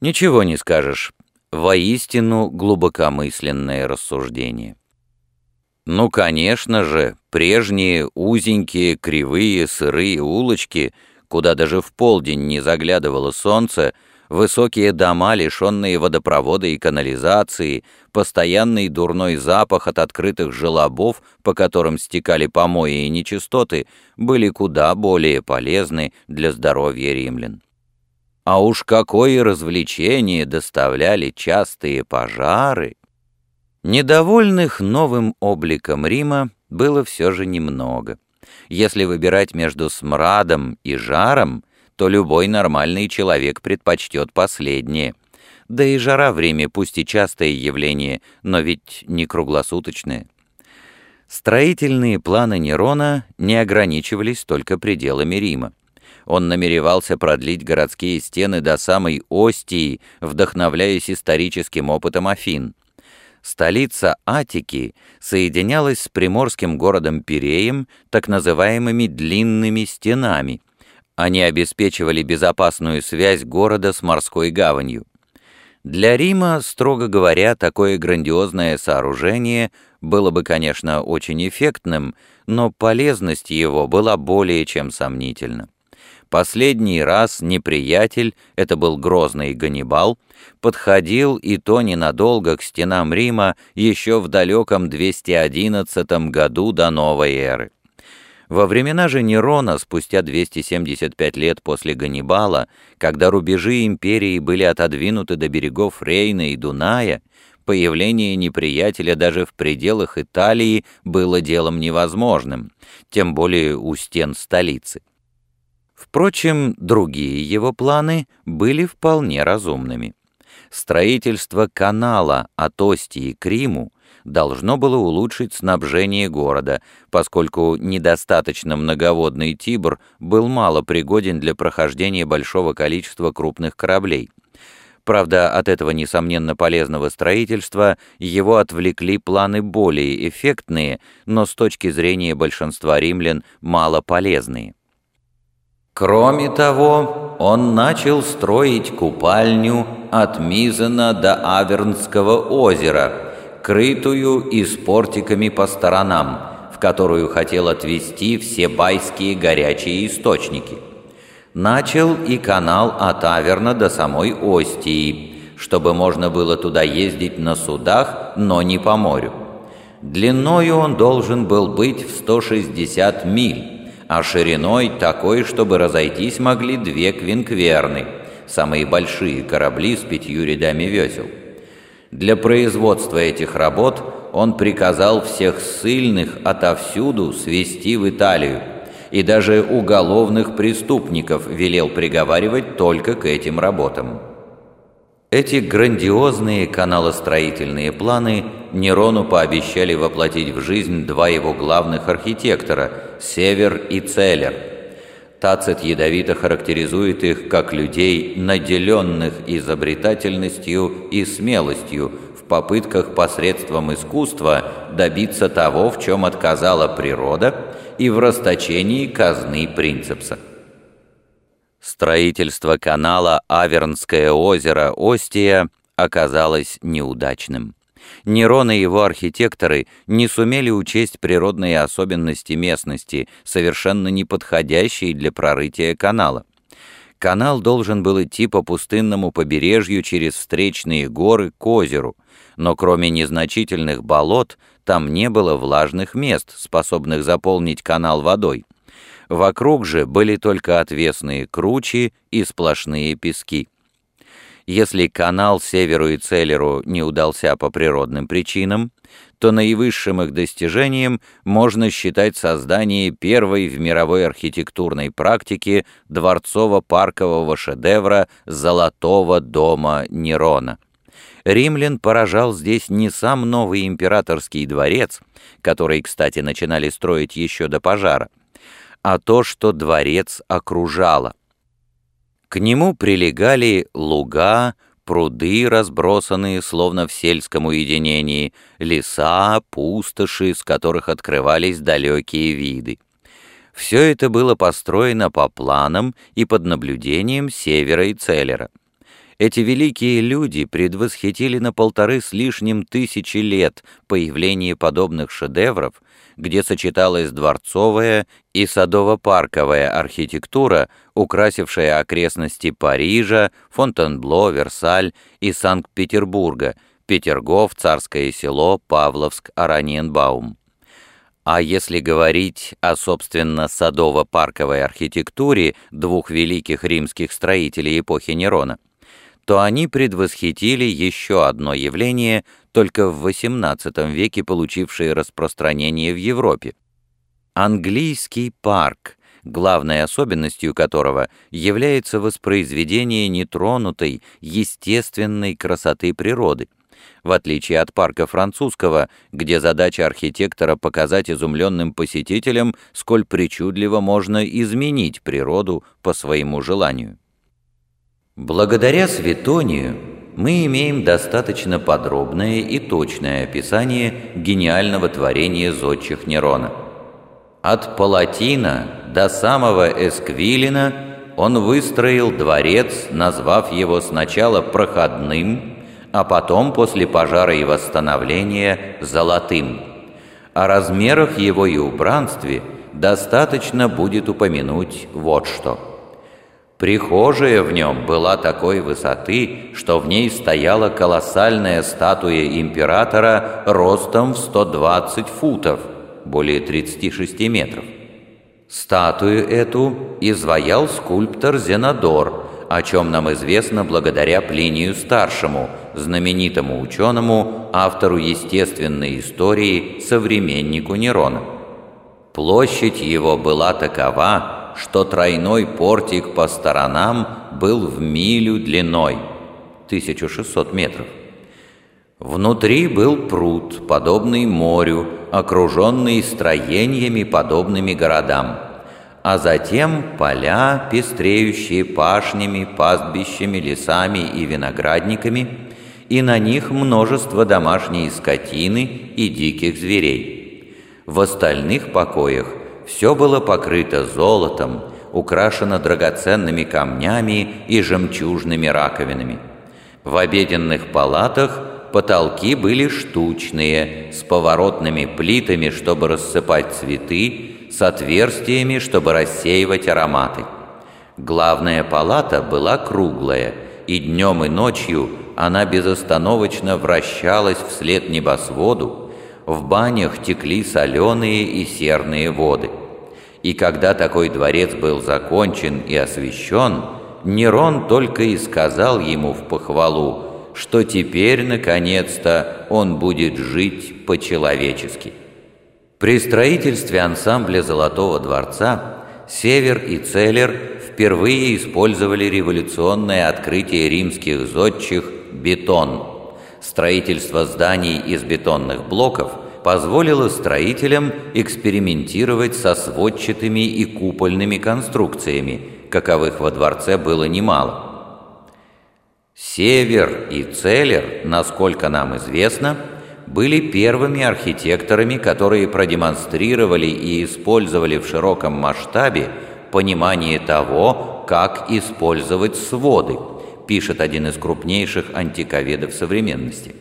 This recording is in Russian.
Ничего не скажешь. Воистину глубокомысленное рассуждение. Ну, конечно же, прежние узенькие, кривые, сырые улочки, куда даже в полдень не заглядывало солнце, высокие дома, лишенные водопровода и канализации, постоянный дурной запах от открытых желобов, по которым стекали помои и нечистоты, были куда более полезны для здоровья римлян. А уж какое развлечение доставляли частые пожары! Недовольных новым обликом Рима было все же немного. Если выбирать между смрадом и жаром, то любой нормальный человек предпочтет последнее. Да и жара в Риме пусть и частое явление, но ведь не круглосуточное. Строительные планы Нерона не ограничивались только пределами Рима. Он намеревался продлить городские стены до самой Остии, вдохновляясь историческим опытом Афин. Столица Атики соединялась с приморским городом Пиреем так называемыми «длинными стенами». Они обеспечивали безопасную связь города с морской гаванью. Для Рима, строго говоря, такое грандиозное сооружение было бы, конечно, очень эффектным, но полезность его была более чем сомнительна. Последний раз неприятель, это был грозный Ганнибал, подходил и то ненадолго к стенам Рима еще в далеком 211 году до новой эры. Во времена же Нерона, спустя 275 лет после Ганнибала, когда рубежи империи были отодвинуты до берегов Рейна и Дуная, появление неприятеля даже в пределах Италии было делом невозможным, тем более у стен столицы. Впрочем, другие его планы были вполне разумными. Строительство канала от Остии к Риму должно было улучшить снабжение города, поскольку недостаточно многоводный Тибр был мало пригоден для прохождения большого количества крупных кораблей. Правда, от этого несомненно полезного строительства его отвлекли планы более эффектные, но с точки зрения большинства римлян мало полезные. Кроме того, он начал строить купальню от Мизена до Авернского озера, крытую и с портиками по сторонам, в которую хотел отвести все байские горячие источники. Начал и канал от Аверна до самой Остии, чтобы можно было туда ездить на судах, но не по морю. Длиною он должен был быть в 160 миль, а шириной такой, чтобы разойтись могли две квинкверны, самые большие корабли с пятью рядами весел. Для производства этих работ он приказал всех ссыльных отовсюду свести в Италию, и даже уголовных преступников велел приговаривать только к этим работам. Эти грандиозные каналостроительные планы Нерону пообещали воплотить в жизнь два его главных архитектора – Север и Целлер. Тацит ядовито характеризует их как людей, наделенных изобретательностью и смелостью в попытках посредством искусства добиться того, в чем отказала природа, и в расточении казны принципса. Строительство канала Авернское озеро Остия оказалось неудачным. Нерон и его архитекторы не сумели учесть природные особенности местности, совершенно неподходящие для прорытия канала. Канал должен был идти по пустынному побережью через встречные горы к озеру, но кроме незначительных болот там не было влажных мест, способных заполнить канал водой. Вокруг же были только отвесные кручи и сплошные пески. Если канал Северу и Целлеру не удался по природным причинам, то наивысшим их достижением можно считать создание первой в мировой архитектурной практике дворцово-паркового шедевра «Золотого дома Нерона». Римлян поражал здесь не сам новый императорский дворец, который, кстати, начинали строить еще до пожара, а то, что дворец окружало. К нему прилегали луга, пруды, разбросанные словно в сельском уединении, леса, пустоши, с которых открывались далекие виды. Все это было построено по планам и под наблюдением Севера и Целлера. Эти великие люди предвосхитили на полторы с лишним тысячи лет появление подобных шедевров, где сочеталась дворцовая и садово-парковая архитектура, украсившая окрестности Парижа, Фонтенбло, Версаль и Санкт-Петербурга, Петергоф, Царское село, Павловск, Араньенбаум. А если говорить о, собственно, садово-парковой архитектуре двух великих римских строителей эпохи Нерона – то они предвосхитили еще одно явление, только в XVIII веке получившее распространение в Европе. Английский парк, главной особенностью которого является воспроизведение нетронутой, естественной красоты природы, в отличие от парка французского, где задача архитектора показать изумленным посетителям, сколь причудливо можно изменить природу по своему желанию. Благодаря Светонию мы имеем достаточно подробное и точное описание гениального творения зодчих Нерона. От Палатина до самого Эсквилина он выстроил дворец, назвав его сначала проходным, а потом, после пожара и восстановления, золотым. О размерах его и убранстве достаточно будет упомянуть вот что – Прихожая в нем была такой высоты, что в ней стояла колоссальная статуя императора ростом в 120 футов, более 36 метров. Статую эту изваял скульптор Зенодор, о чем нам известно благодаря Плинию Старшему, знаменитому ученому, автору естественной истории, современнику Нерона. Площадь его была такова, что тройной портик по сторонам был в милю длиной, 1600 метров. Внутри был пруд, подобный морю, окруженный строениями, подобными городам, а затем поля, пестреющие пашнями, пастбищами, лесами и виноградниками, и на них множество домашней скотины и диких зверей. В остальных покоях все было покрыто золотом, украшено драгоценными камнями и жемчужными раковинами. В обеденных палатах потолки были штучные, с поворотными плитами, чтобы рассыпать цветы, с отверстиями, чтобы рассеивать ароматы. Главная палата была круглая, и днем и ночью она безостановочно вращалась вслед небосводу, в банях текли соленые и серные воды. И когда такой дворец был закончен и освящен, Нерон только и сказал ему в похвалу, что теперь, наконец-то, он будет жить по-человечески. При строительстве ансамбля Золотого дворца Север и Целлер впервые использовали революционное открытие римских зодчих «бетон». Строительство зданий из бетонных блоков – позволило строителям экспериментировать со сводчатыми и купольными конструкциями, каковых во дворце было немало. Север и Целлер, насколько нам известно, были первыми архитекторами, которые продемонстрировали и использовали в широком масштабе понимание того, как использовать своды, пишет один из крупнейших антиковедов современности.